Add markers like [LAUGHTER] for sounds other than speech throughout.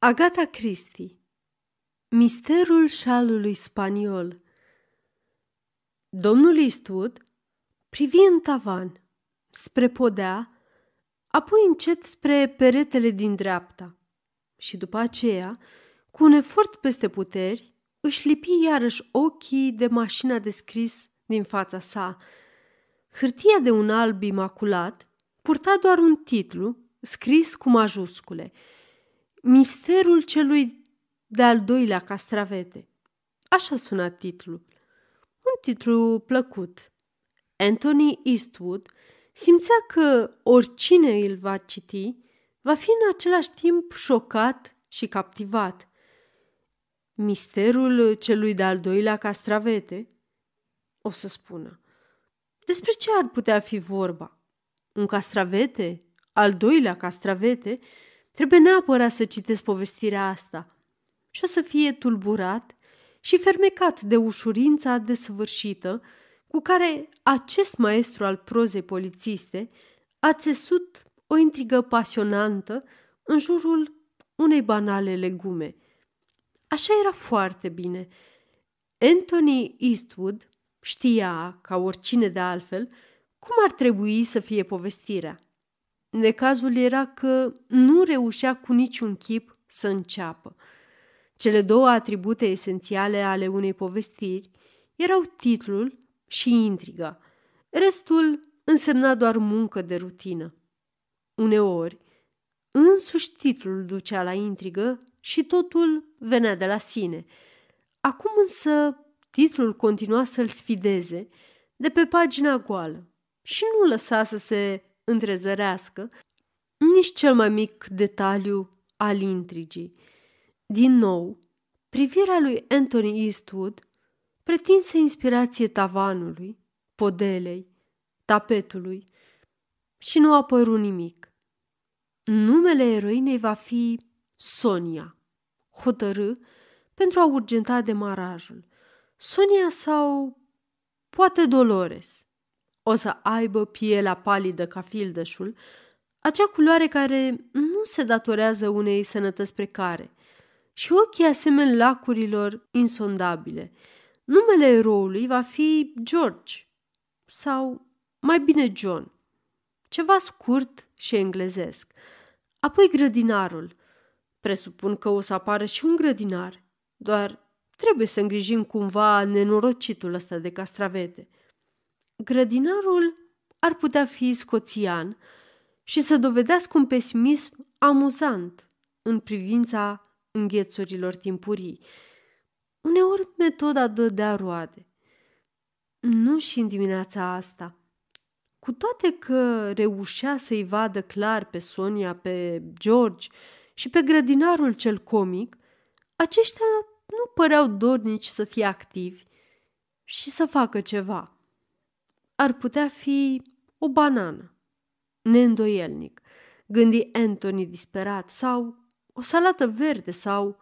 Agata Christie Misterul șalului spaniol Domnul Eastwood privi în tavan, spre podea, apoi încet spre peretele din dreapta și după aceea, cu un efort peste puteri, își lipi iarăși ochii de mașina de scris din fața sa. Hârtia de un alb imaculat purta doar un titlu scris cu majuscule – Misterul celui de-al doilea castravete. Așa suna titlul. Un titlu plăcut. Anthony Eastwood simțea că oricine îl va citi va fi în același timp șocat și captivat. Misterul celui de-al doilea castravete? O să spună. Despre ce ar putea fi vorba? Un castravete? Al doilea castravete? Trebuie neapărat să citesc povestirea asta și o să fie tulburat și fermecat de ușurința desăvârșită cu care acest maestru al prozei polițiste a țesut o intrigă pasionantă în jurul unei banale legume. Așa era foarte bine. Anthony Eastwood știa, ca oricine de altfel, cum ar trebui să fie povestirea. Necazul era că nu reușea cu niciun chip să înceapă. Cele două atribute esențiale ale unei povestiri erau titlul și intriga. Restul însemna doar muncă de rutină. Uneori, însuși titlul ducea la intrigă și totul venea de la sine. Acum însă titlul continua să-l sfideze de pe pagina goală și nu lăsa să se întrezărească nici cel mai mic detaliu al intrigii. Din nou, privirea lui Anthony Eastwood pretinse inspirație tavanului, podelei, tapetului și nu apăru nimic. Numele eroinei va fi Sonia, hotărâ pentru a urgenta demarajul. Sonia sau poate Dolores – o să aibă pielea palidă ca fildeșul, acea culoare care nu se datorează unei sănătăți precare, și ochii asemenea lacurilor insondabile. Numele eroului va fi George sau mai bine John, ceva scurt și englezesc. Apoi grădinarul. Presupun că o să apară și un grădinar, doar trebuie să îngrijim cumva nenorocitul ăsta de castravete. Grădinarul ar putea fi scoțian și să dovedească un pesimism amuzant în privința înghețurilor timpurii. Uneori metoda dădea roade. Nu și în dimineața asta. Cu toate că reușea să-i vadă clar pe Sonia, pe George și pe grădinarul cel comic, aceștia nu păreau dornici să fie activi și să facă ceva ar putea fi o banană, neîndoielnic, gândi Anthony disperat, sau o salată verde sau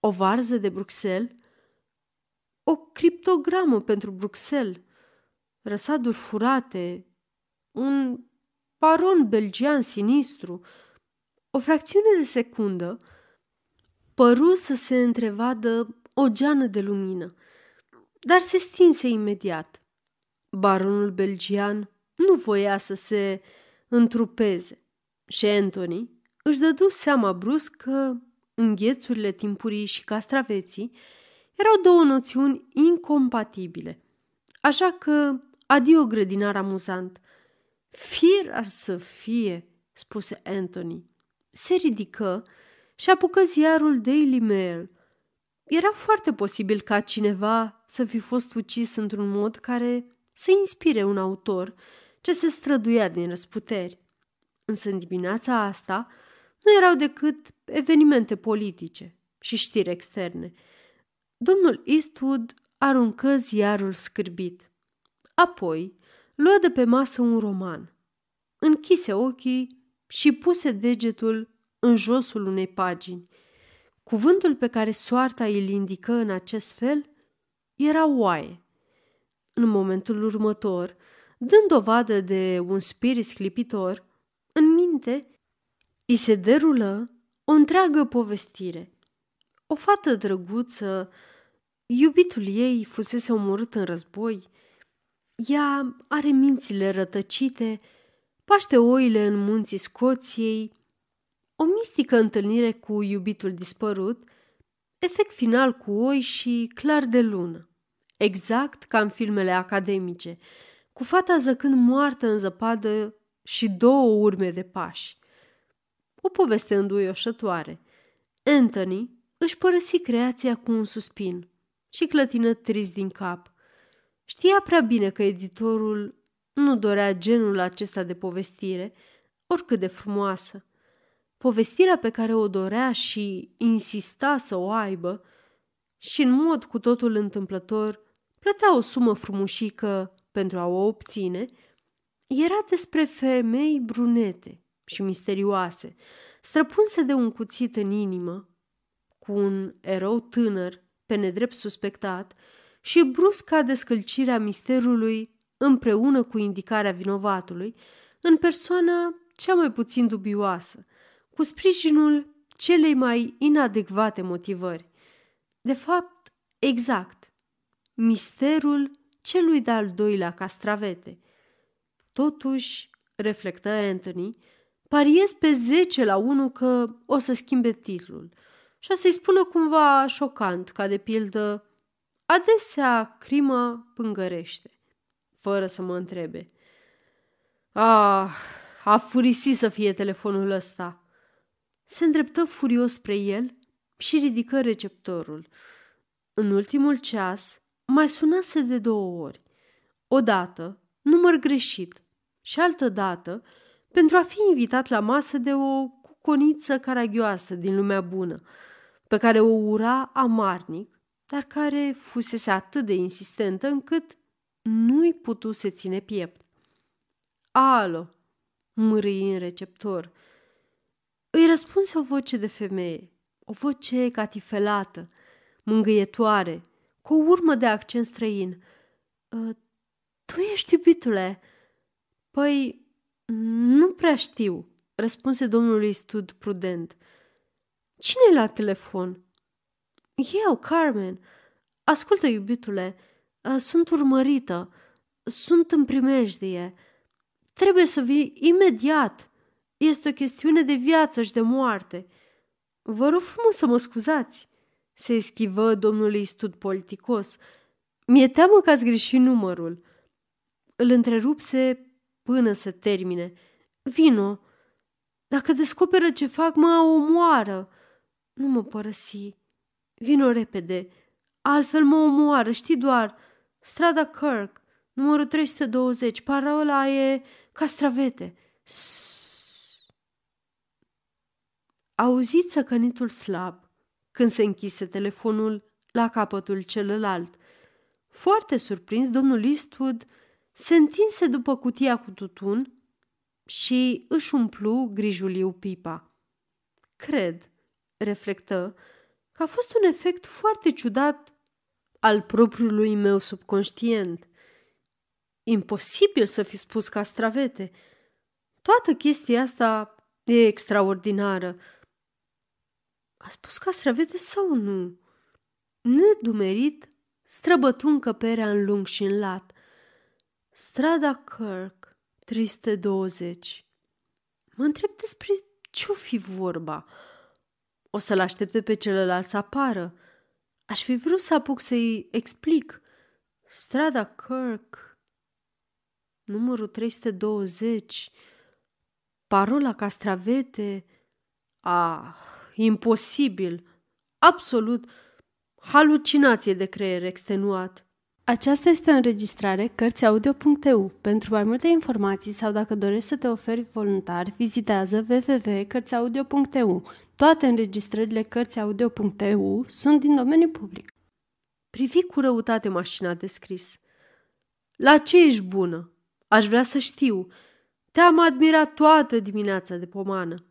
o varză de Bruxelles, o criptogramă pentru Bruxelles, răsaduri furate, un paron belgian sinistru, o fracțiune de secundă, păru să se întrevadă o geană de lumină, dar se stinse imediat. Baronul belgian nu voia să se întrupeze și Anthony își dădu seama brusc că înghețurile timpurii și castraveții erau două noțiuni incompatibile. Așa că adio grădinar amuzant. Fir ar să fie, spuse Anthony. Se ridică și apucă ziarul Daily Mail. Era foarte posibil ca cineva să fi fost ucis într-un mod care să inspire un autor ce se străduia din răsputeri. Însă în dimineața asta nu erau decât evenimente politice și știri externe. Domnul Eastwood aruncă ziarul scârbit. Apoi luă de pe masă un roman. Închise ochii și puse degetul în josul unei pagini. Cuvântul pe care soarta îl indică în acest fel era oaie. În momentul următor, dând dovadă de un spirit sclipitor, în minte îi se derulă o întreagă povestire. O fată drăguță, iubitul ei fusese omorât în război, ea are mințile rătăcite, paște oile în munții Scoției, o mistică întâlnire cu iubitul dispărut, efect final cu oi și clar de lună, exact ca în filmele academice, cu fata zăcând moartă în zăpadă și două urme de pași. O poveste înduioșătoare. Anthony își părăsi creația cu un suspin și clătină trist din cap. Știa prea bine că editorul nu dorea genul acesta de povestire, oricât de frumoasă. Povestirea pe care o dorea și insista să o aibă și în mod cu totul întâmplător plătea o sumă frumușică pentru a o obține, era despre femei brunete și misterioase, străpunse de un cuțit în inimă, cu un erou tânăr pe nedrept suspectat și brusca descălcirea misterului împreună cu indicarea vinovatului în persoana cea mai puțin dubioasă, cu sprijinul celei mai inadecvate motivări. De fapt, exact, misterul celui de-al doilea castravete. Totuși, reflectă Anthony, pariez pe 10 la 1 că o să schimbe titlul și o să-i spună cumva șocant, ca de pildă, adesea crima pângărește, fără să mă întrebe. Ah, a furisit să fie telefonul ăsta. Se îndreptă furios spre el și ridică receptorul. În ultimul ceas, mai sunase de două ori. Odată, număr greșit, și altă dată, pentru a fi invitat la masă de o cuconiță caragioasă din lumea bună, pe care o ura amarnic, dar care fusese atât de insistentă încât nu-i putuse ține piept. Alo, mârâi în receptor. Îi răspunse o voce de femeie, o voce catifelată, mângâietoare, cu o urmă de accent străin. Ă, tu ești iubitule?" Păi, nu prea știu, răspunse domnului Stud prudent. cine e la telefon? Eu, Carmen. Ascultă, iubitule, ă, sunt urmărită. Sunt în primejdie. Trebuie să vii imediat. Este o chestiune de viață și de moarte. Vă rog frumos să mă scuzați se eschivă domnului stud politicos. Mi-e teamă că ați greșit numărul. Îl întrerupse până să termine. Vino, dacă descoperă ce fac, mă omoară. Nu mă părăsi. Vino repede, altfel mă omoară, știi doar. Strada Kirk, numărul 320, parola e castravete. Sss. Auziți săcănitul slab când se închise telefonul la capătul celălalt. Foarte surprins, domnul Eastwood se întinse după cutia cu tutun și își umplu grijuliu pipa. Cred, reflectă, că a fost un efect foarte ciudat al propriului meu subconștient. Imposibil să fi spus castravete. Toată chestia asta e extraordinară. A spus castravete sau nu? Nedumerit, străbătu încăperea în lung și în lat. Strada Kirk, 320. Mă întreb despre ce-o fi vorba. O să-l aștepte pe celălalt să apară. Aș fi vrut să apuc să-i explic. Strada Kirk, numărul 320, parola castravete. Ah, imposibil, absolut, halucinație de creier extenuat. Aceasta este o înregistrare Cărțiaudio.eu. Pentru mai multe informații sau dacă dorești să te oferi voluntar, vizitează www.cărțiaudio.eu. Toate înregistrările Cărțiaudio.eu sunt din domeniu public. Privi cu răutate mașina de scris. La ce ești bună? Aș vrea să știu. Te-am admirat toată dimineața de pomană.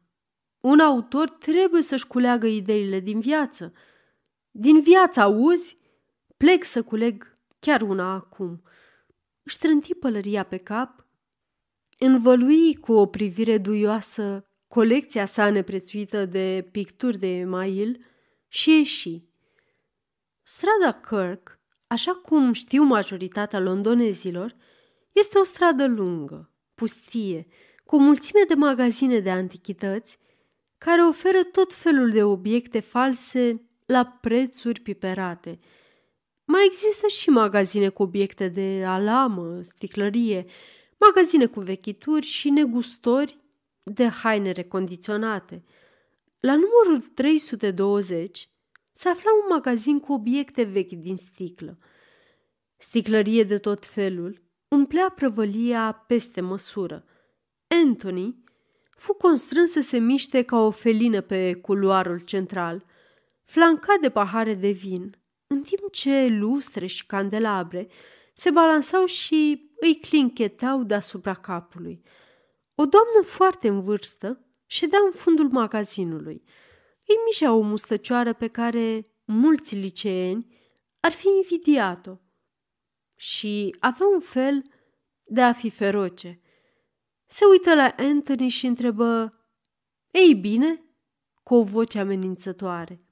Un autor trebuie să-și culeagă ideile din viață. Din viață, auzi? Plec să culeg chiar una acum. Își ștrânti pălăria pe cap, învălui cu o privire duioasă colecția sa neprețuită de picturi de email și ieși. Strada Kirk, așa cum știu majoritatea londonezilor, este o stradă lungă, pustie, cu o mulțime de magazine de antichități care oferă tot felul de obiecte false la prețuri piperate. Mai există și magazine cu obiecte de alamă, sticlărie, magazine cu vechituri și negustori de haine recondiționate. La numărul 320 se afla un magazin cu obiecte vechi din sticlă. Sticlărie de tot felul umplea prăvălia peste măsură. Anthony fu constrâns să se miște ca o felină pe culoarul central, flancat de pahare de vin, în timp ce lustre și candelabre se balansau și îi clinchetau deasupra capului. O doamnă foarte în vârstă ședea în fundul magazinului. Îi mișea o mustăcioară pe care mulți liceeni ar fi invidiat-o și avea un fel de a fi feroce. Se uită la Anthony și întrebă, Ei bine?" cu o voce amenințătoare.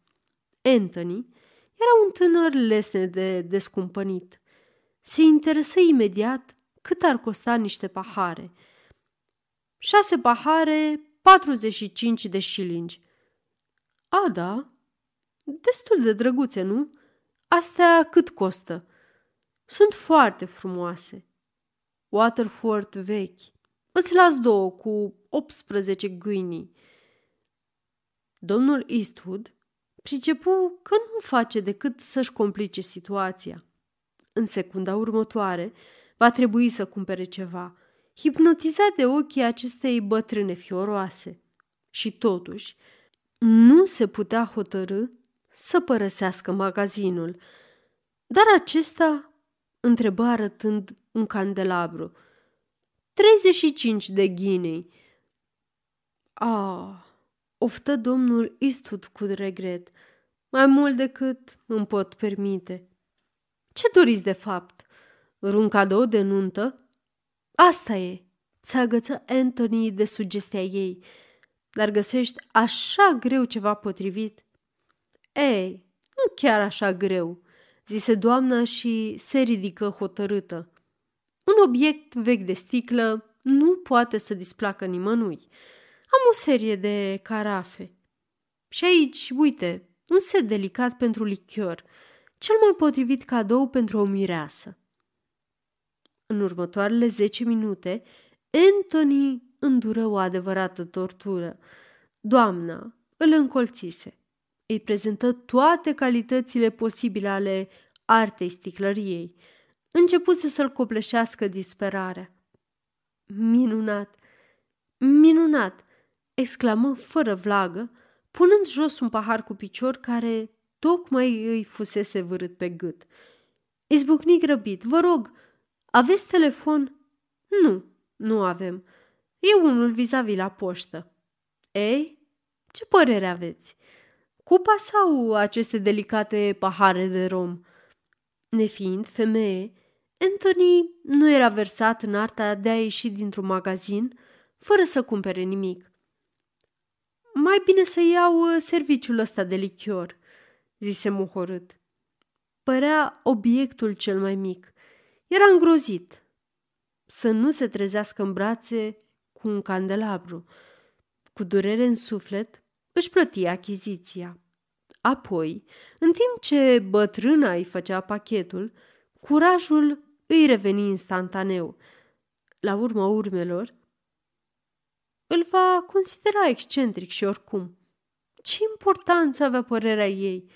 Anthony era un tânăr lesne de descumpănit. Se interesă imediat cât ar costa niște pahare. Șase pahare, 45 de șilingi. A, da, destul de drăguțe, nu? Astea cât costă? Sunt foarte frumoase. Waterford vechi. Îți las două cu 18 gâinii. Domnul Eastwood pricepu că nu face decât să-și complice situația. În secunda următoare, va trebui să cumpere ceva, hipnotizat de ochii acestei bătrâne fioroase. Și totuși, nu se putea hotărâ să părăsească magazinul, dar acesta întrebă arătând un candelabru. 35 de ghinei. Ah, oftă domnul Eastwood cu regret, mai mult decât îmi pot permite. Ce doriți de fapt? Un cadou de nuntă? Asta e, se agăță Anthony de sugestia ei. Dar găsești așa greu ceva potrivit? Ei, nu chiar așa greu, zise doamna și se ridică hotărâtă. Un obiect vechi de sticlă nu poate să displacă nimănui. Am o serie de carafe. Și aici, uite, un set delicat pentru lichior, cel mai potrivit cadou pentru o mireasă. În următoarele zece minute, Anthony îndură o adevărată tortură. Doamna îl încolțise. Îi prezentă toate calitățile posibile ale artei sticlăriei. Începuse să-l copleșească disperarea. Minunat! Minunat! exclamă fără vlagă, punând jos un pahar cu picior care tocmai îi fusese vârât pe gât. Izbucni grăbit. Vă rog, aveți telefon? Nu, nu avem. E unul vis-a-vis la poștă. Ei, ce părere aveți? Cupa sau aceste delicate pahare de rom? Nefiind femeie, Anthony nu era versat în arta de a ieși dintr-un magazin fără să cumpere nimic. Mai bine să iau uh, serviciul ăsta de lichior, zise muhorât. Părea obiectul cel mai mic. Era îngrozit să nu se trezească în brațe cu un candelabru. Cu durere în suflet, își plăti achiziția. Apoi, în timp ce bătrâna îi făcea pachetul, curajul îi reveni instantaneu. La urma urmelor, îl va considera excentric și oricum. Ce importanță avea părerea ei?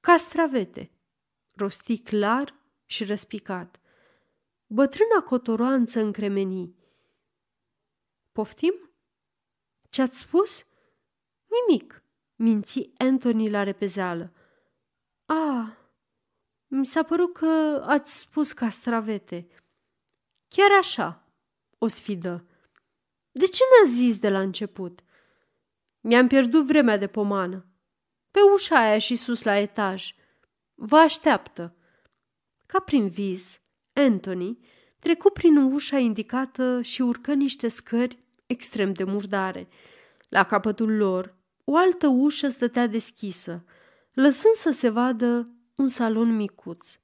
Castravete, rosti clar și răspicat. Bătrâna cotoroanță încremeni. Poftim? Ce-ați spus? Nimic, minți Anthony la repezeală. A, mi s-a părut că ați spus castravete. Chiar așa, o sfidă. De ce n-a zis de la început? Mi-am pierdut vremea de pomană. Pe ușa aia și sus la etaj. Vă așteaptă. Ca prin vis, Anthony trecu prin ușa indicată și urcă niște scări extrem de murdare. La capătul lor, o altă ușă stătea deschisă, lăsând să se vadă un salon micuț.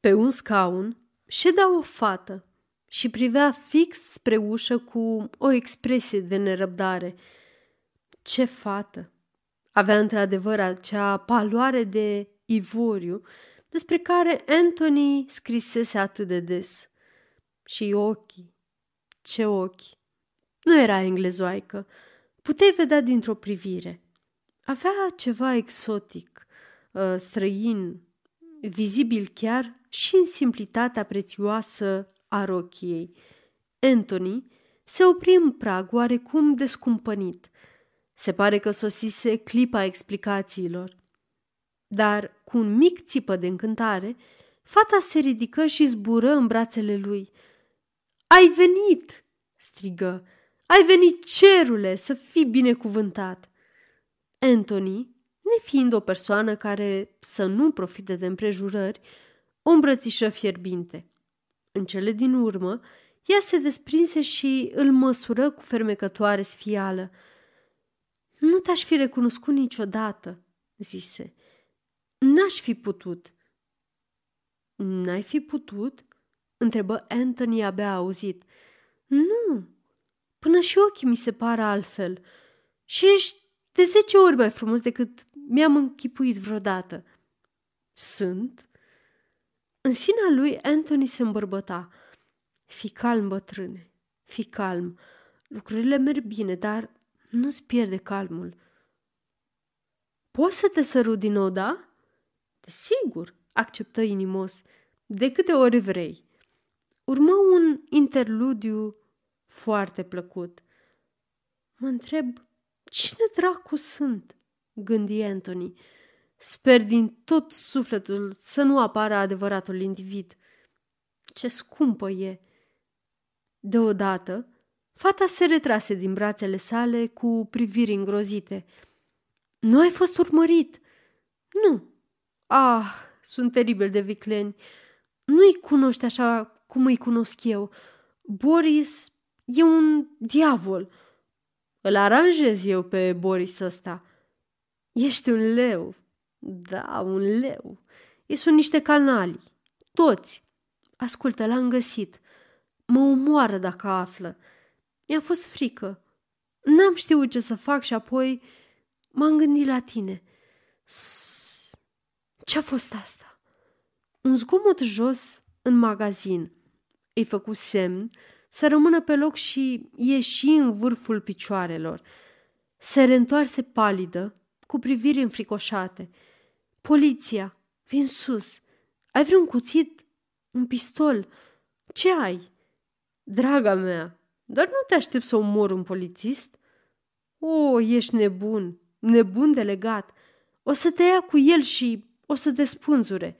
Pe un scaun ședea o fată și privea fix spre ușă cu o expresie de nerăbdare. Ce fată! Avea într-adevăr acea paloare de ivoriu despre care Anthony scrisese atât de des. Și ochii, ce ochi! Nu era englezoaică, puteai vedea dintr-o privire. Avea ceva exotic, ă, străin, vizibil chiar și în simplitatea prețioasă a rochiei. Anthony se opri în prag oarecum descumpănit. Se pare că sosise clipa explicațiilor. Dar, cu un mic țipă de încântare, fata se ridică și zbură în brațele lui. Ai venit!" strigă. Ai venit, cerule, să fii binecuvântat!" Anthony, nefiind o persoană care să nu profite de împrejurări, o îmbrățișă fierbinte. În cele din urmă, ea se desprinse și îl măsură cu fermecătoare sfială. Nu te-aș fi recunoscut niciodată, zise. N-aș fi putut. N-ai fi putut? întrebă Anthony abia auzit. Nu, până și ochii mi se pară altfel. Și ești de zece ori mai frumos decât mi-am închipuit vreodată. Sunt? În sinea lui Anthony se îmbărbăta. Fi calm, bătrâne, fi calm. Lucrurile merg bine, dar nu-ți pierde calmul. Poți să te sărut din nou, da? Desigur, acceptă inimos. De câte ori vrei. Urmă un interludiu foarte plăcut. Mă întreb, cine dracu sunt? Gândi Anthony. Sper din tot sufletul să nu apară adevăratul individ. Ce scumpă e! Deodată, fata se retrase din brațele sale cu priviri îngrozite. Nu ai fost urmărit? Nu. Ah, sunt teribil de vicleni. Nu-i cunoști așa cum îi cunosc eu. Boris e un diavol. Îl aranjez eu pe Boris ăsta. Ești un leu, da, un leu. Ei sunt niște canali. Toți. Ascultă, l-am găsit. Mă omoară dacă află. Mi-a fost frică. N-am știut ce să fac și apoi m-am gândit la tine. Ce-a fost asta? Un zgomot jos în magazin. Îi făcu semn să rămână pe loc și ieși în vârful picioarelor. Se reîntoarse palidă, cu priviri înfricoșate – Poliția! Vin sus! Ai vreun cuțit? Un pistol? Ce ai? Draga mea, dar nu te aștept să omor un polițist? O, ești nebun, nebun de legat. O să te ia cu el și o să te spânzure.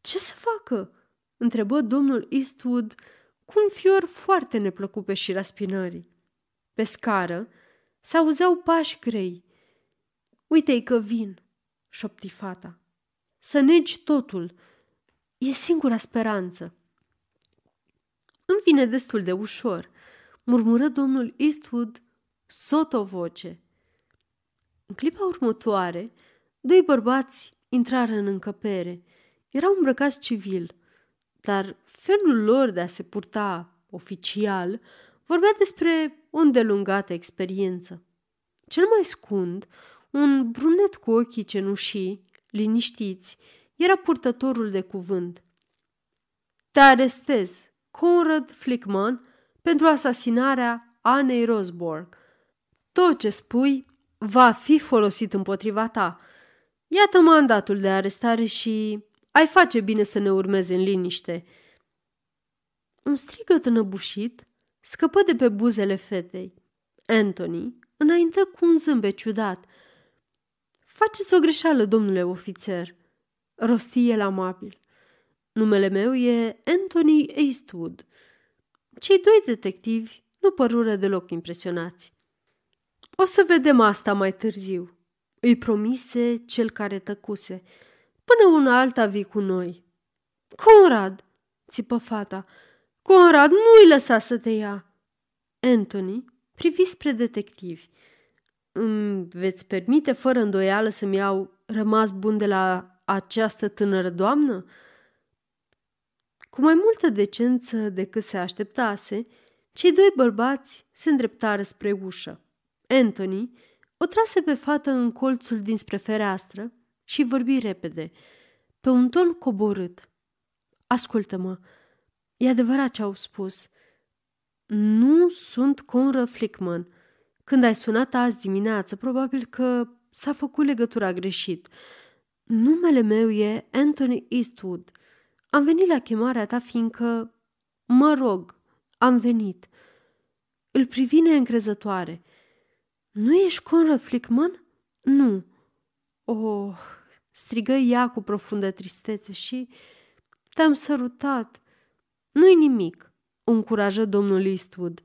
Ce să facă? întrebă domnul Eastwood cu un fior foarte neplăcut pe șira spinării. Pe scară se auzeau pași grei. Uite-i că vin, șopti fata. Să negi totul. E singura speranță. Îmi vine destul de ușor, murmură domnul Eastwood sotovoce. În clipa următoare, doi bărbați intrară în încăpere. Erau îmbrăcați civil, dar felul lor de a se purta oficial vorbea despre o îndelungată experiență. Cel mai scund un brunet cu ochii cenușii, liniștiți, era purtătorul de cuvânt. Te arestez, Conrad Flickman, pentru asasinarea Anei Rosborg. Tot ce spui va fi folosit împotriva ta. Iată mandatul de arestare și ai face bine să ne urmezi în liniște. Un strigăt înăbușit scăpă de pe buzele fetei. Anthony înaintă cu un zâmbet ciudat – Faceți o greșeală, domnule ofițer, rosti el amabil. Numele meu e Anthony Eastwood. Cei doi detectivi nu părură deloc impresionați. O să vedem asta mai târziu, îi promise cel care tăcuse. Până una alta vii cu noi. Conrad, țipă fata, Conrad, nu-i lăsa să te ia. Anthony privi spre detectivi. Îmi veți permite fără îndoială să-mi iau rămas bun de la această tânără doamnă? Cu mai multă decență decât se așteptase, cei doi bărbați se îndreptară spre ușă. Anthony o trase pe fată în colțul dinspre fereastră și vorbi repede, pe un ton coborât. Ascultă-mă, e adevărat ce au spus. Nu sunt Conră Flickman. Când ai sunat azi dimineață, probabil că s-a făcut legătura greșit. Numele meu e Anthony Eastwood. Am venit la chemarea ta fiindcă, mă rog, am venit. Îl privi neîncrezătoare. Nu ești Conrad Flickman? Nu. Oh, strigă ea cu profundă tristețe și te-am sărutat. Nu-i nimic, o încurajă domnul Eastwood.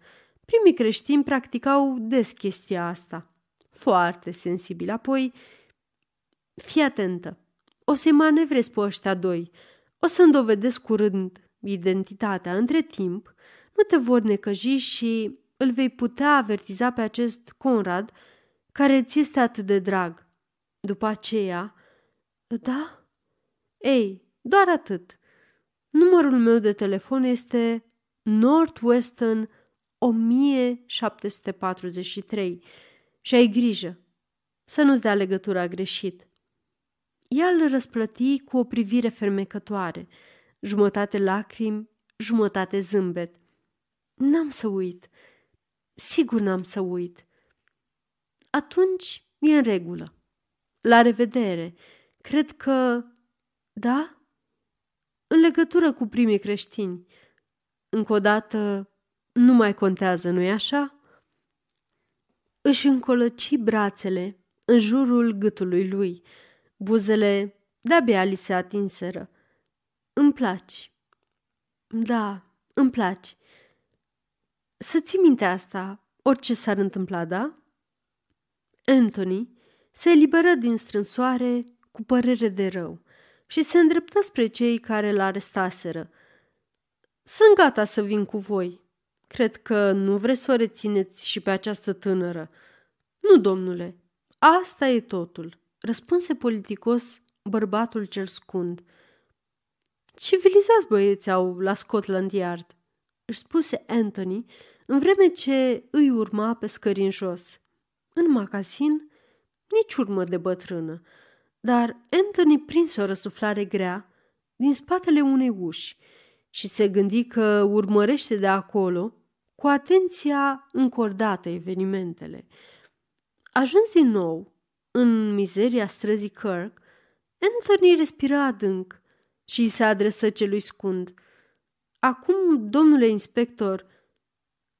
Primii creștini practicau des chestia asta. Foarte sensibil. Apoi, fii atentă. O să-i manevrezi pe ăștia doi. O să-mi dovedesc curând identitatea. Între timp, nu te vor necăji și îl vei putea avertiza pe acest Conrad, care ți este atât de drag. După aceea, da? Ei, doar atât. Numărul meu de telefon este Northwestern 1743 și ai grijă să nu-ți dea legătura greșit. Ea îl răsplăti cu o privire fermecătoare, jumătate lacrimi, jumătate zâmbet. N-am să uit. Sigur n-am să uit. Atunci e în regulă. La revedere. Cred că... Da? În legătură cu primii creștini. Încă o dată, nu mai contează, nu-i așa? Își încolăci brațele în jurul gâtului lui. Buzele de-abia li se atinseră. Îmi placi. Da, îmi placi. Să ții minte asta, orice s-ar întâmpla, da? Anthony se eliberă din strânsoare cu părere de rău și se îndreptă spre cei care l arestaseră. Sunt gata să vin cu voi. Cred că nu vreți să o rețineți și pe această tânără. Nu, domnule, asta e totul, răspunse politicos bărbatul cel scund. Civilizați băieți au la Scotland Yard, își spuse Anthony, în vreme ce îi urma pe scări în jos. În magazin, nici urmă de bătrână, dar Anthony prinse o răsuflare grea din spatele unei uși și se gândi că urmărește de acolo cu atenția încordată evenimentele. Ajuns din nou în mizeria străzii Kirk, Anthony respiră adânc și se adresă celui scund. Acum, domnule inspector,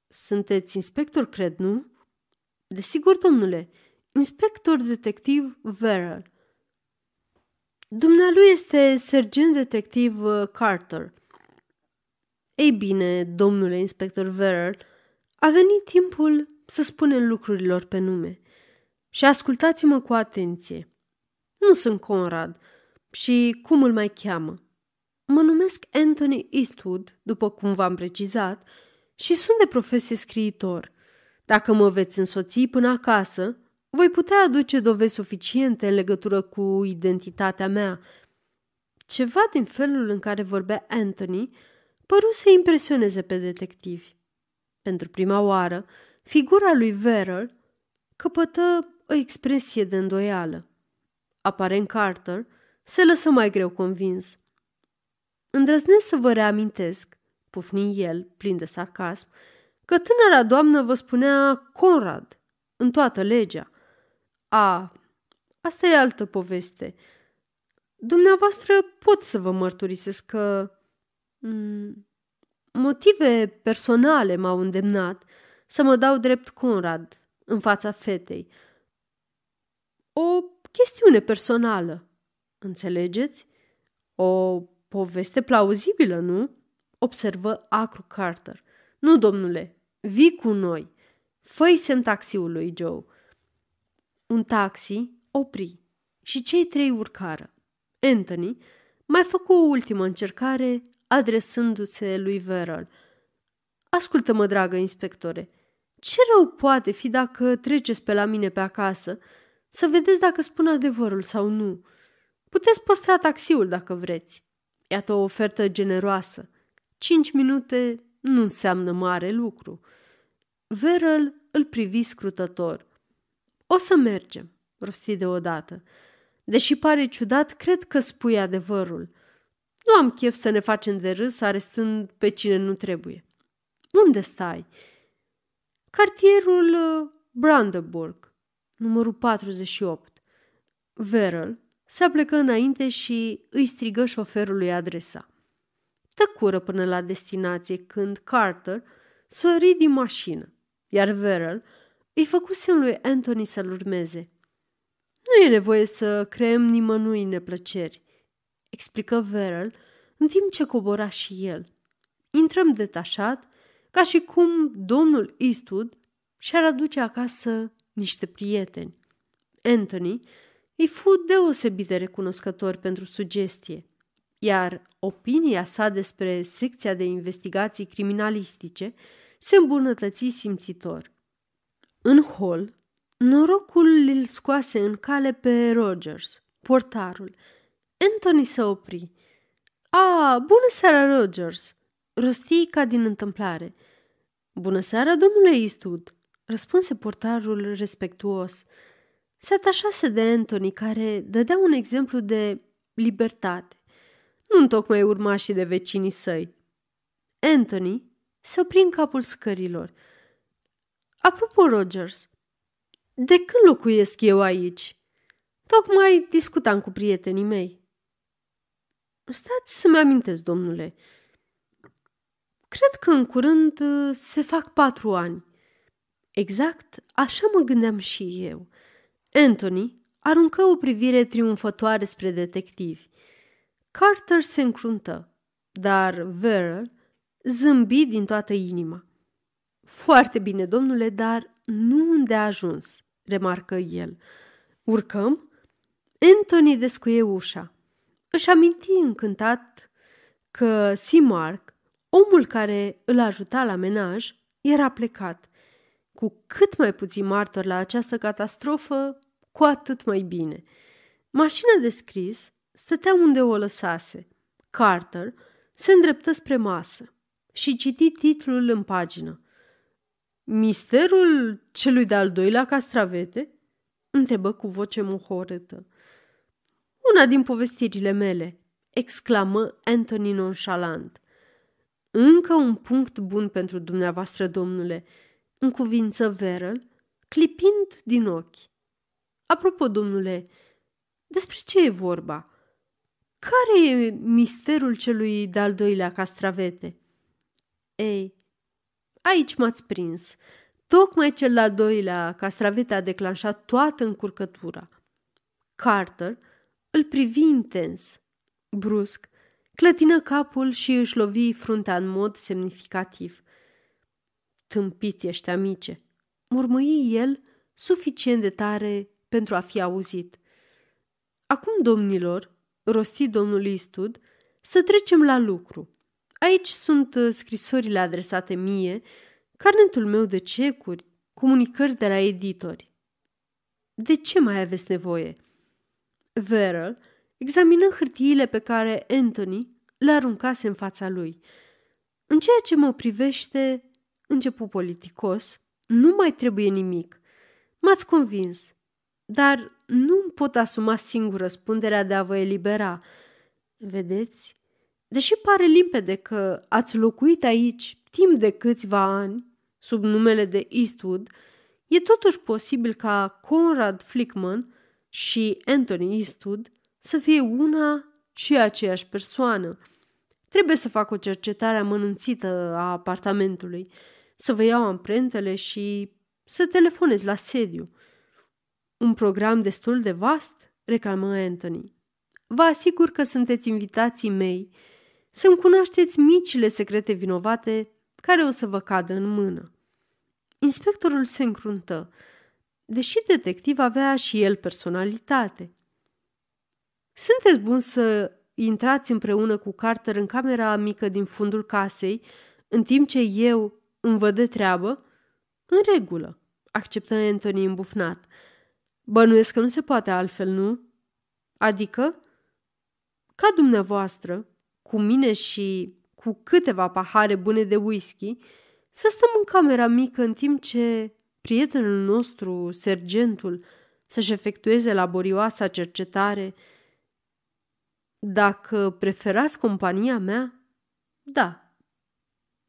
sunteți inspector, cred, nu? Desigur, domnule, inspector detectiv Verrell. Dumnealui este sergent detectiv uh, Carter. Ei bine, domnule inspector Verrell, a venit timpul să spunem lucrurilor pe nume. Și ascultați-mă cu atenție. Nu sunt Conrad și cum îl mai cheamă. Mă numesc Anthony Eastwood, după cum v-am precizat, și sunt de profesie scriitor. Dacă mă veți însoți până acasă, voi putea aduce dovezi suficiente în legătură cu identitatea mea. Ceva din felul în care vorbea Anthony păru să impresioneze pe detectivi. Pentru prima oară, figura lui Verrell căpătă o expresie de îndoială. Aparent Carter se lăsă mai greu convins. Îndrăznesc să vă reamintesc pufni el, plin de sarcasm, că tânăra doamnă vă spunea Conrad în toată legea. A, asta e altă poveste. Dumneavoastră pot să vă mărturisesc că mm, motive personale m-au îndemnat să mă dau drept Conrad în fața fetei. O chestiune personală, înțelegeți? O poveste plauzibilă, nu? observă acru Carter. Nu, domnule, vii cu noi. Făi semn taxiului, Joe. Un taxi opri și cei trei urcară. Anthony mai făcu o ultimă încercare adresându-se lui Verrell. Ascultă-mă, dragă inspectore, Ce rău poate fi dacă treceți pe la mine pe acasă să vedeți dacă spun adevărul sau nu? Puteți păstra taxiul dacă vreți. Iată o ofertă generoasă. Cinci minute nu înseamnă mare lucru. Verăl îl privi scrutător. O să mergem, rosti deodată. Deși pare ciudat, cred că spui adevărul. Nu am chef să ne facem de râs arestând pe cine nu trebuie. Unde stai? Cartierul uh, Brandenburg, numărul 48. Verel se aplecă înainte și îi strigă șoferului adresa. Tăcură până la destinație când Carter sări din mașină, iar Verel îi făcu semn lui Anthony să-l urmeze. Nu e nevoie să creăm nimănui neplăceri, explică Verel în timp ce cobora și el. Intrăm detașat, ca și cum domnul Eastwood și-ar aduce acasă niște prieteni. Anthony îi fu deosebit de recunoscător pentru sugestie, iar opinia sa despre secția de investigații criminalistice se îmbunătăți simțitor. În hol, norocul îl scoase în cale pe Rogers, portarul. Anthony se opri. A, bună seara, Rogers!" rosti ca din întâmplare. Bună seara, domnule Eastwood!" răspunse portarul respectuos. Se atașase de Anthony, care dădea un exemplu de libertate. Nu tocmai urmașii de vecinii săi. Anthony se opri în capul scărilor. Apropo, Rogers, de când locuiesc eu aici? Tocmai discutam cu prietenii mei. Stați să-mi amintesc, domnule. Cred că în curând uh, se fac patru ani. Exact așa mă gândeam și eu. Anthony aruncă o privire triumfătoare spre detectivi. Carter se încruntă, dar Verrell zâmbi din toată inima. Foarte bine, domnule, dar nu unde a ajuns, remarcă el. Urcăm? Anthony descuie ușa. Își aminti încântat că Seamark, omul care îl ajuta la menaj, era plecat. Cu cât mai puțin martor la această catastrofă, cu atât mai bine. Mașina de scris stătea unde o lăsase. Carter se îndreptă spre masă și citi titlul în pagină. Misterul celui de-al doilea castravete? întrebă cu voce muhorâtă. Una din povestirile mele, exclamă Anthony nonchalant. Încă un punct bun pentru dumneavoastră, domnule, în cuvință Verel, clipind din ochi. Apropo, domnule, despre ce e vorba? Care e misterul celui de-al doilea castravete? Ei, aici m-ați prins. Tocmai cel de-al doilea castravete a declanșat toată încurcătura. Carter îl privi intens. Brusc, clătină capul și își lovi fruntea în mod semnificativ. Tâmpit ești, amice, murmăi el suficient de tare pentru a fi auzit. Acum, domnilor, rosti domnul Istud, să trecem la lucru. Aici sunt uh, scrisorile adresate mie, carnetul meu de cecuri, comunicări de la editori. De ce mai aveți nevoie? Verel examină hârtiile pe care Anthony le aruncase în fața lui. În ceea ce mă privește, începu politicos, nu mai trebuie nimic. M-ați convins, dar nu pot asuma singur răspunderea de a vă elibera. Vedeți? Deși pare limpede că ați locuit aici timp de câțiva ani, sub numele de Eastwood, e totuși posibil ca Conrad Flickman și Anthony Eastwood să fie una și aceeași persoană. Trebuie să fac o cercetare amănunțită a apartamentului, să vă iau amprentele și să telefonez la sediu. Un program destul de vast, reclamă Anthony. Vă asigur că sunteți invitații mei să-mi cunoașteți micile secrete vinovate care o să vă cadă în mână. Inspectorul se încruntă, deși detectiv avea și el personalitate. Sunteți bun să intrați împreună cu Carter în camera mică din fundul casei, în timp ce eu îmi văd de treabă? În regulă, acceptă Anthony îmbufnat. Bănuiesc că nu se poate altfel, nu? Adică, ca dumneavoastră, cu mine și cu câteva pahare bune de whisky, să stăm în camera mică în timp ce prietenul nostru, sergentul, să-și efectueze laborioasa cercetare. Dacă preferați compania mea, da.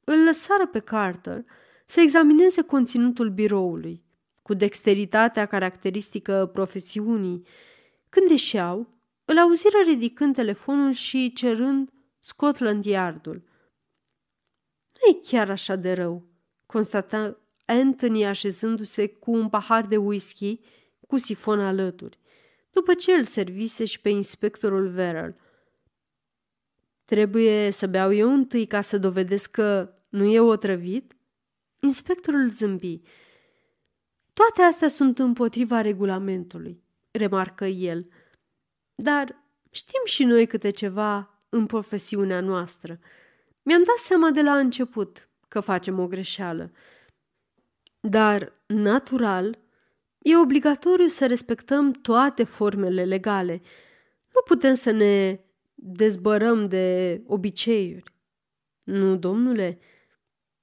Îl lăsară pe Carter să examineze conținutul biroului, cu dexteritatea caracteristică profesiunii. Când ieșeau, îl auziră ridicând telefonul și cerând Scotland Yardul. Nu e chiar așa de rău, constata Anthony așezându-se cu un pahar de whisky cu sifon alături, după ce îl servise și pe inspectorul Verrell. Trebuie să beau eu întâi ca să dovedesc că nu e otrăvit? Inspectorul zâmbi. Toate astea sunt împotriva regulamentului, remarcă el. Dar știm și noi câte ceva în profesiunea noastră. Mi-am dat seama de la început că facem o greșeală. Dar, natural, e obligatoriu să respectăm toate formele legale. Nu putem să ne dezbărăm de obiceiuri. Nu, domnule?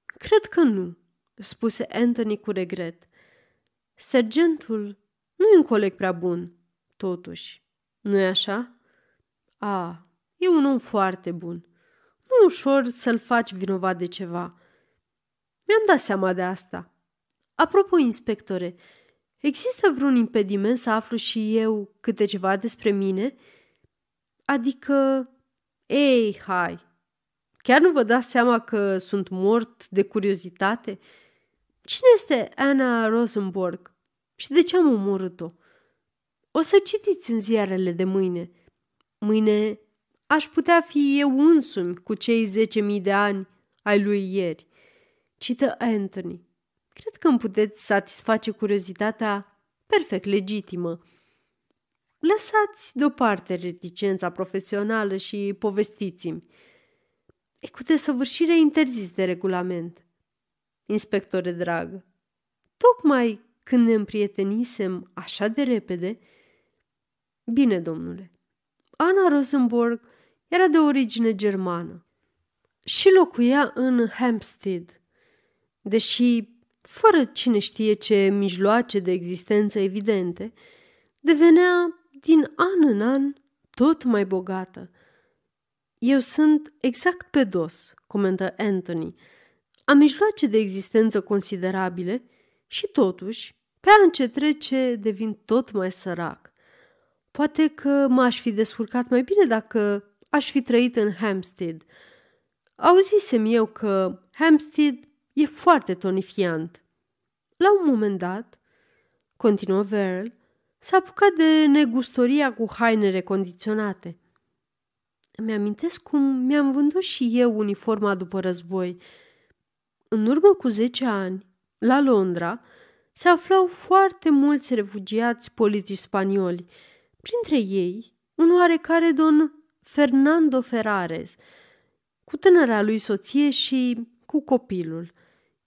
Cred că nu, spuse Anthony cu regret. Sergentul nu e un coleg prea bun, totuși. Nu-i așa? A, e un om foarte bun. Nu ușor să-l faci vinovat de ceva. Mi-am dat seama de asta. Apropo, inspectore, există vreun impediment să aflu și eu câte ceva despre mine? Adică, ei, hai, chiar nu vă dați seama că sunt mort de curiozitate? Cine este Anna Rosenborg și de ce am omorât-o? O să citiți în ziarele de mâine. Mâine aș putea fi eu însumi cu cei zece mii de ani ai lui ieri. Cită Anthony. Cred că îmi puteți satisface curiozitatea perfect legitimă. Lăsați deoparte reticența profesională și povestiți-mi. E cu desăvârșire interzis de regulament. Inspectore drag, tocmai când ne împrietenisem așa de repede, Bine, domnule. Anna Rosenborg era de origine germană și locuia în Hampstead, deși, fără cine știe ce mijloace de existență evidente, devenea din an în an tot mai bogată. Eu sunt exact pe dos, comentă Anthony. Am mijloace de existență considerabile și totuși, pe an ce trece, devin tot mai sărac. Poate că m-aș fi descurcat mai bine dacă aș fi trăit în Hampstead. Auzisem eu că Hampstead e foarte tonifiant. La un moment dat, continuă Verl, s-a apucat de negustoria cu haine recondiționate. Îmi amintesc cum mi-am vândut și eu uniforma după război. În urmă cu zece ani, la Londra, se aflau foarte mulți refugiați politici spanioli – printre ei un oarecare don Fernando Ferrares, cu tânăra lui soție și cu copilul.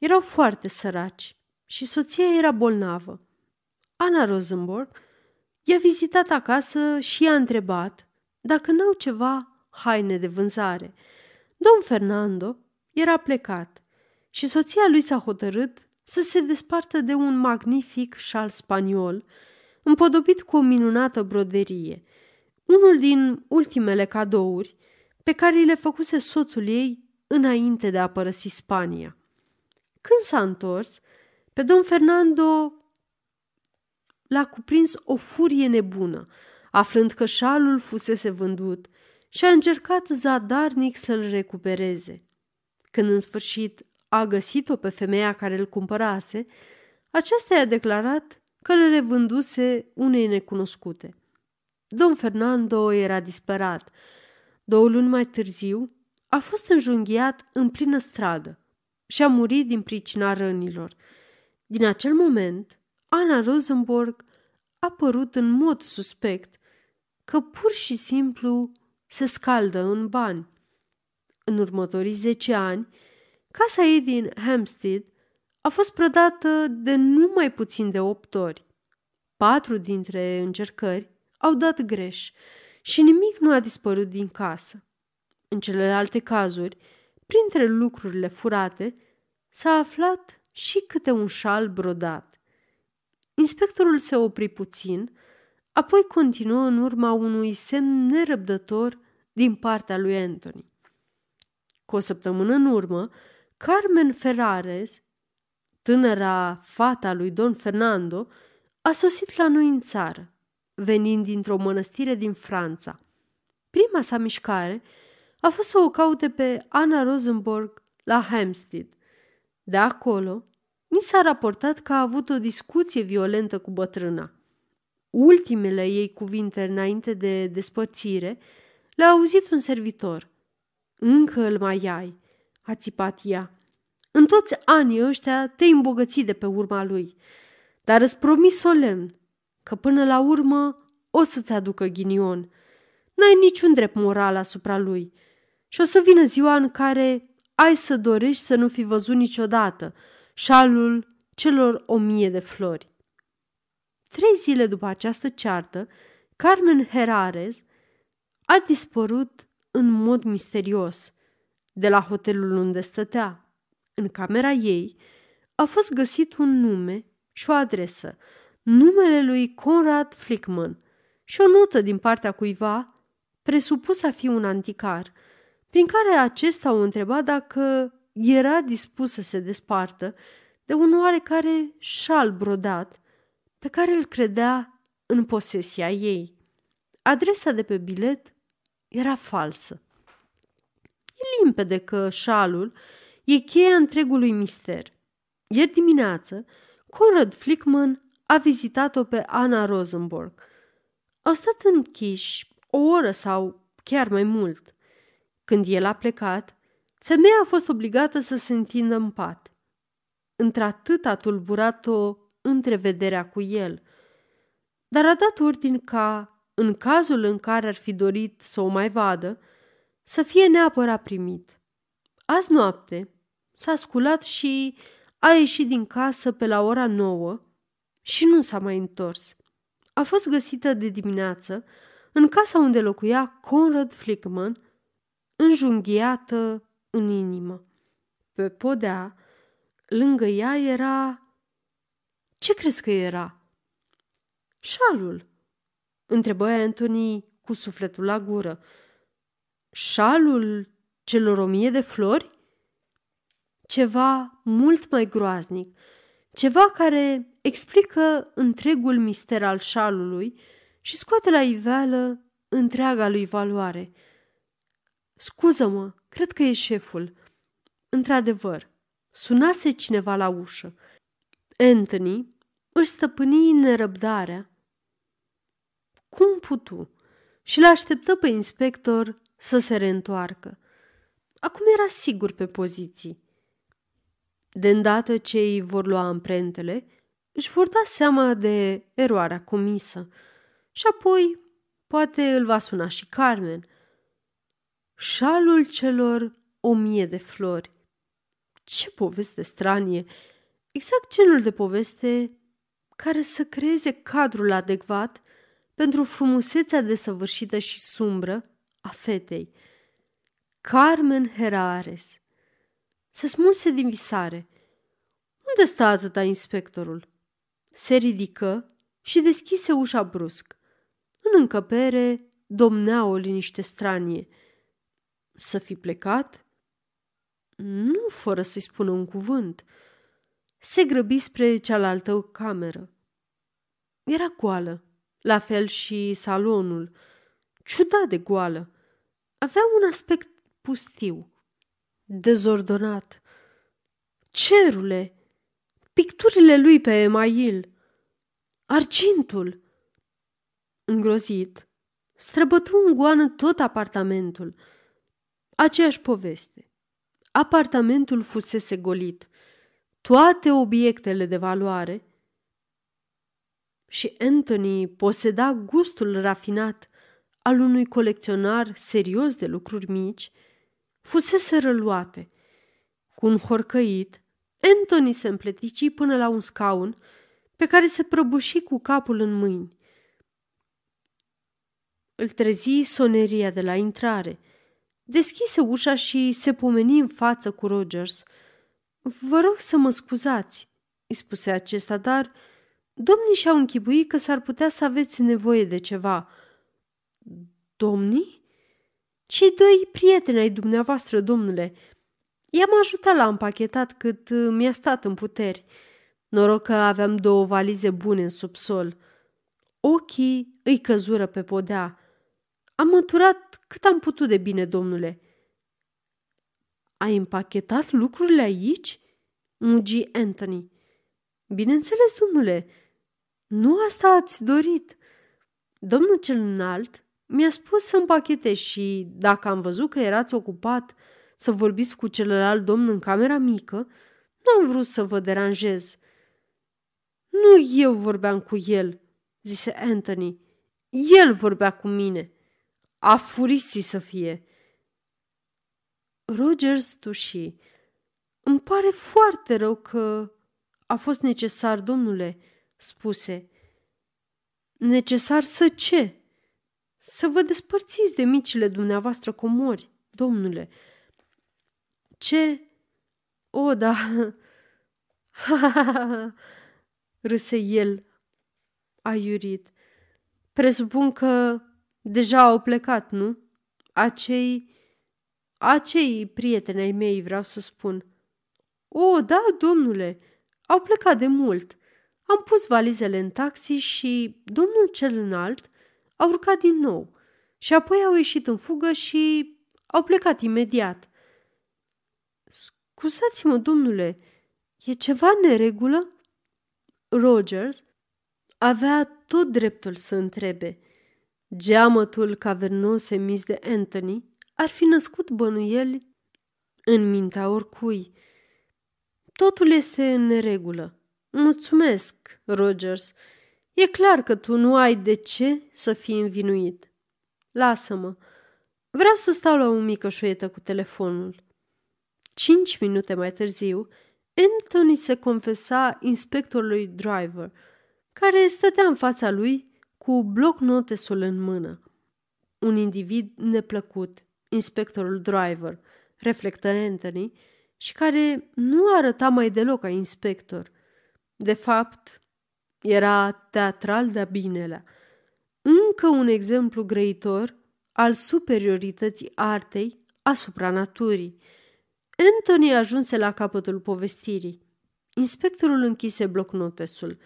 Erau foarte săraci și soția era bolnavă. Ana Rosenborg i-a vizitat acasă și i-a întrebat dacă n-au ceva haine de vânzare. Domn Fernando era plecat și soția lui s-a hotărât să se despartă de un magnific șal spaniol împodobit cu o minunată broderie, unul din ultimele cadouri pe care le făcuse soțul ei înainte de a părăsi Spania. Când s-a întors, pe domn Fernando l-a cuprins o furie nebună, aflând că șalul fusese vândut și a încercat zadarnic să-l recupereze. Când în sfârșit a găsit-o pe femeia care îl cumpărase, aceasta i-a declarat că le revânduse unei necunoscute. Domn Fernando era disperat. Două luni mai târziu a fost înjunghiat în plină stradă și a murit din pricina rănilor. Din acel moment, Ana Rosenborg a părut în mod suspect că pur și simplu se scaldă în bani. În următorii zece ani, casa ei din Hampstead a fost prădată de nu mai puțin de opt ori. Patru dintre încercări au dat greș și nimic nu a dispărut din casă. În celelalte cazuri, printre lucrurile furate, s-a aflat și câte un șal brodat. Inspectorul se opri puțin, apoi continuă în urma unui semn nerăbdător din partea lui Anthony. Cu o săptămână în urmă, Carmen Ferrares, tânăra fata lui Don Fernando, a sosit la noi în țară, venind dintr-o mănăstire din Franța. Prima sa mișcare a fost să o caute pe Anna Rosenborg la Hampstead. De acolo, mi s-a raportat că a avut o discuție violentă cu bătrâna. Ultimele ei cuvinte înainte de despărțire le-a auzit un servitor. Încă îl mai ai, a țipat ea. În toți anii ăștia te-ai îmbogățit de pe urma lui, dar îți promis solemn că până la urmă o să-ți aducă ghinion. N-ai niciun drept moral asupra lui și o să vină ziua în care ai să dorești să nu fi văzut niciodată șalul celor o mie de flori. Trei zile după această ceartă, Carmen Herares a dispărut în mod misterios de la hotelul unde stătea. În camera ei a fost găsit un nume și o adresă, numele lui Conrad Flickman și o notă din partea cuiva presupus a fi un anticar, prin care acesta o întreba dacă era dispus să se despartă de un oarecare șal brodat pe care îl credea în posesia ei. Adresa de pe bilet era falsă. E limpede că șalul e cheia întregului mister. Ieri dimineață, Conrad Flickman a vizitat-o pe Anna Rosenborg. Au stat închiși o oră sau chiar mai mult. Când el a plecat, femeia a fost obligată să se întindă în pat. Într-atât a tulburat-o întrevederea cu el, dar a dat ordin ca, în cazul în care ar fi dorit să o mai vadă, să fie neapărat primit. Azi noapte s-a sculat și a ieșit din casă pe la ora nouă și nu s-a mai întors. A fost găsită de dimineață în casa unde locuia Conrad Flickman, înjunghiată în inimă. Pe podea, lângă ea era... Ce crezi că era? Șalul, întrebă Anthony cu sufletul la gură. Șalul celor o mie de flori? Ceva mult mai groaznic, ceva care explică întregul mister al șalului și scoate la iveală întreaga lui valoare. Scuză-mă, cred că e șeful. Într-adevăr, sunase cineva la ușă. Anthony își stăpâni nerăbdarea. Cum putu? Și l-așteptă pe inspector să se reîntoarcă. Acum era sigur pe poziții. De îndată ce îi vor lua amprentele, își vor da seama de eroarea comisă și apoi poate îl va suna și Carmen. Șalul celor o mie de flori. Ce poveste stranie! Exact genul de poveste care să creeze cadrul adecvat pentru frumusețea desăvârșită și sumbră a fetei. Carmen Herares se smulse din visare. Unde stă atâta inspectorul? Se ridică și deschise ușa brusc. În încăpere domnea o liniște stranie. Să fi plecat? Nu fără să-i spună un cuvânt. Se grăbi spre cealaltă cameră. Era goală, la fel și salonul. Ciudat de goală. Avea un aspect pustiu, dezordonat. Cerule! Picturile lui pe email! Argintul! Îngrozit, străbătu în goană tot apartamentul. Aceeași poveste. Apartamentul fusese golit. Toate obiectele de valoare și Anthony poseda gustul rafinat al unui colecționar serios de lucruri mici, fusese răluate, cu un horcăit Anthony se împletici până la un scaun pe care se prăbuși cu capul în mâini. Îl trezi soneria de la intrare. Deschise ușa și se pomeni în față cu Rogers. Vă rog să mă scuzați, îi spuse acesta, dar domnii și-au închipuit că s-ar putea să aveți nevoie de ceva. Domnii? Cei doi prieteni ai dumneavoastră, domnule. I-am ajutat la împachetat cât mi-a stat în puteri. Noroc că aveam două valize bune în subsol. Ochii îi căzură pe podea. Am măturat cât am putut de bine, domnule. Ai împachetat lucrurile aici? Mugi Anthony. Bineînțeles, domnule. Nu asta ați dorit. Domnul cel înalt mi-a spus să împachetez și, dacă am văzut că erați ocupat să vorbiți cu celălalt domn în camera mică, nu am vrut să vă deranjez. Nu eu vorbeam cu el, zise Anthony. El vorbea cu mine. A furisi să fie. Rogers tuși. Îmi pare foarte rău că a fost necesar, domnule, spuse. Necesar să ce? Să vă despărțiți de micile dumneavoastră comori, domnule. Ce? O, da. [LAUGHS] râse el, aiurit. Presupun că deja au plecat, nu? Acei, acei prieteni ai mei, vreau să spun. O, da, domnule, au plecat de mult. Am pus valizele în taxi și domnul cel înalt a urcat din nou și apoi au ieșit în fugă și au plecat imediat. Scuzați-mă, domnule, e ceva neregulă? Rogers avea tot dreptul să întrebe. Geamătul cavernos emis de Anthony ar fi născut bănuieli în mintea oricui. Totul este în neregulă. Mulțumesc, Rogers. E clar că tu nu ai de ce să fii învinuit. Lasă-mă. Vreau să stau la o mică șoietă cu telefonul. Cinci minute mai târziu, Anthony se confesa inspectorului Driver, care stătea în fața lui cu bloc notesul în mână. Un individ neplăcut, inspectorul Driver, reflectă Anthony, și care nu arăta mai deloc ca inspector. De fapt, era teatral de-a binelea. Încă un exemplu grăitor al superiorității artei asupra naturii. Anthony ajunse la capătul povestirii. Inspectorul închise blocnotesul.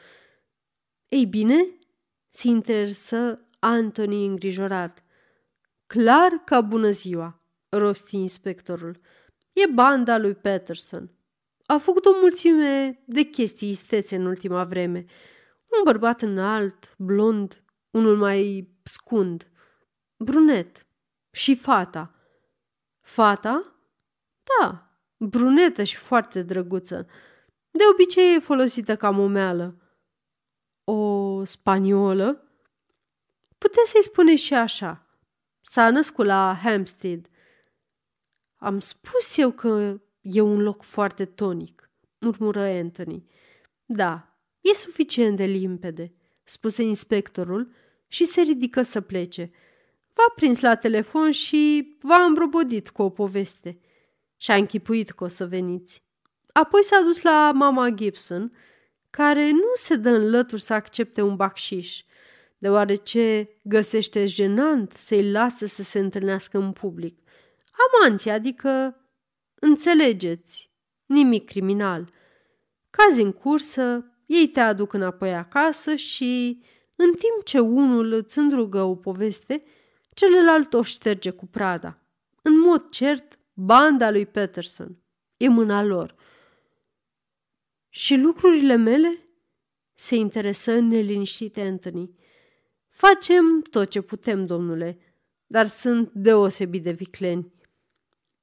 Ei bine, se interesă Anthony îngrijorat. Clar ca bună ziua, rosti inspectorul. E banda lui Peterson. A făcut o mulțime de chestii istețe în ultima vreme. Un bărbat înalt, blond, unul mai scund, brunet și fata. Fata? Da, brunetă și foarte drăguță. De obicei e folosită ca momeală. O spaniolă? Puteți să-i spune și așa. S-a născut la Hampstead. Am spus eu că e un loc foarte tonic, murmură Anthony. Da, e suficient de limpede, spuse inspectorul și se ridică să plece. V-a prins la telefon și v-a îmbrobodit cu o poveste. Și-a închipuit că o să veniți. Apoi s-a dus la mama Gibson, care nu se dă în lături să accepte un bacșiș, deoarece găsește jenant să-i lasă să se întâlnească în public. Amanții, adică, înțelegeți, nimic criminal. Cazi în cursă, ei te aduc înapoi acasă și, în timp ce unul îți îndrugă o poveste, celălalt o șterge cu prada. În mod cert, banda lui Peterson e mâna lor. Și lucrurile mele? Se interesă neliniștit Anthony. Facem tot ce putem, domnule, dar sunt deosebit de vicleni.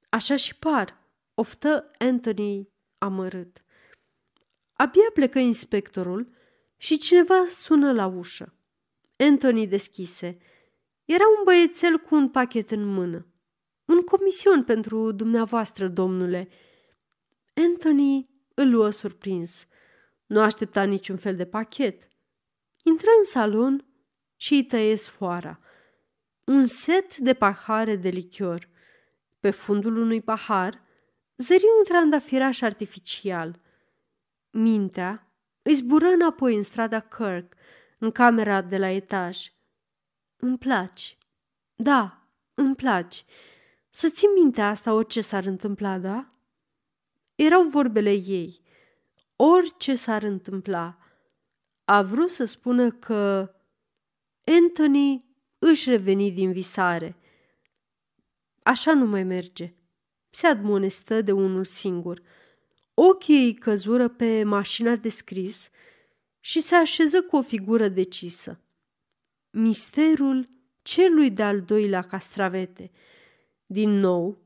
Așa și par, oftă Anthony amărât. Abia plecă inspectorul și cineva sună la ușă. Anthony deschise. Era un băiețel cu un pachet în mână. Un comision pentru dumneavoastră, domnule. Anthony îl luă surprins. Nu aștepta niciun fel de pachet. Intră în salon și îi tăie sfoara. Un set de pahare de lichior. Pe fundul unui pahar zări un trandafiraș artificial. Mintea îi zbură înapoi în strada Kirk, în camera de la etaj. Îmi placi. Da, îmi placi. Să ții mintea asta orice s-ar întâmpla, da? Erau vorbele ei. Orice s-ar întâmpla. A vrut să spună că Anthony își reveni din visare. Așa nu mai merge. Se admonestă de unul singur. Ochii ei căzură pe mașina de scris și se așeză cu o figură decisă. Misterul celui de-al doilea castravete. Din nou,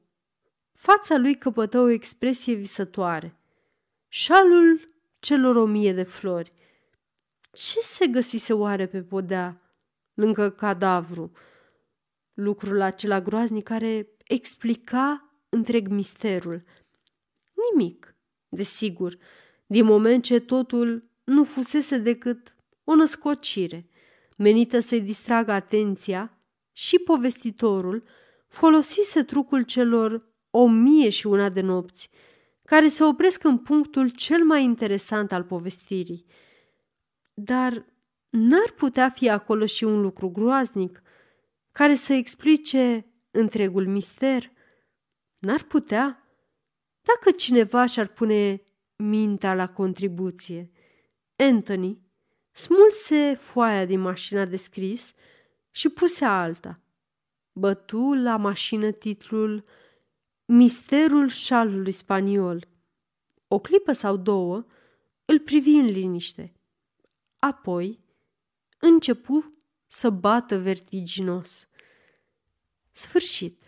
fața lui căpătă o expresie visătoare. Șalul celor o mie de flori. Ce se găsise oare pe podea, lângă cadavru? Lucrul acela groaznic care explica întreg misterul. Nimic, desigur, din moment ce totul nu fusese decât o născocire, menită să-i distragă atenția și povestitorul folosise trucul celor o mie și una de nopți, care se opresc în punctul cel mai interesant al povestirii. Dar n-ar putea fi acolo și un lucru groaznic care să explice întregul mister? N-ar putea? Dacă cineva și-ar pune mintea la contribuție. Anthony smulse foaia din mașina de scris și puse alta. Bătu la mașină titlul Misterul șalului spaniol. O clipă sau două îl privi în liniște. Apoi începu să bată vertiginos. Sfârșit.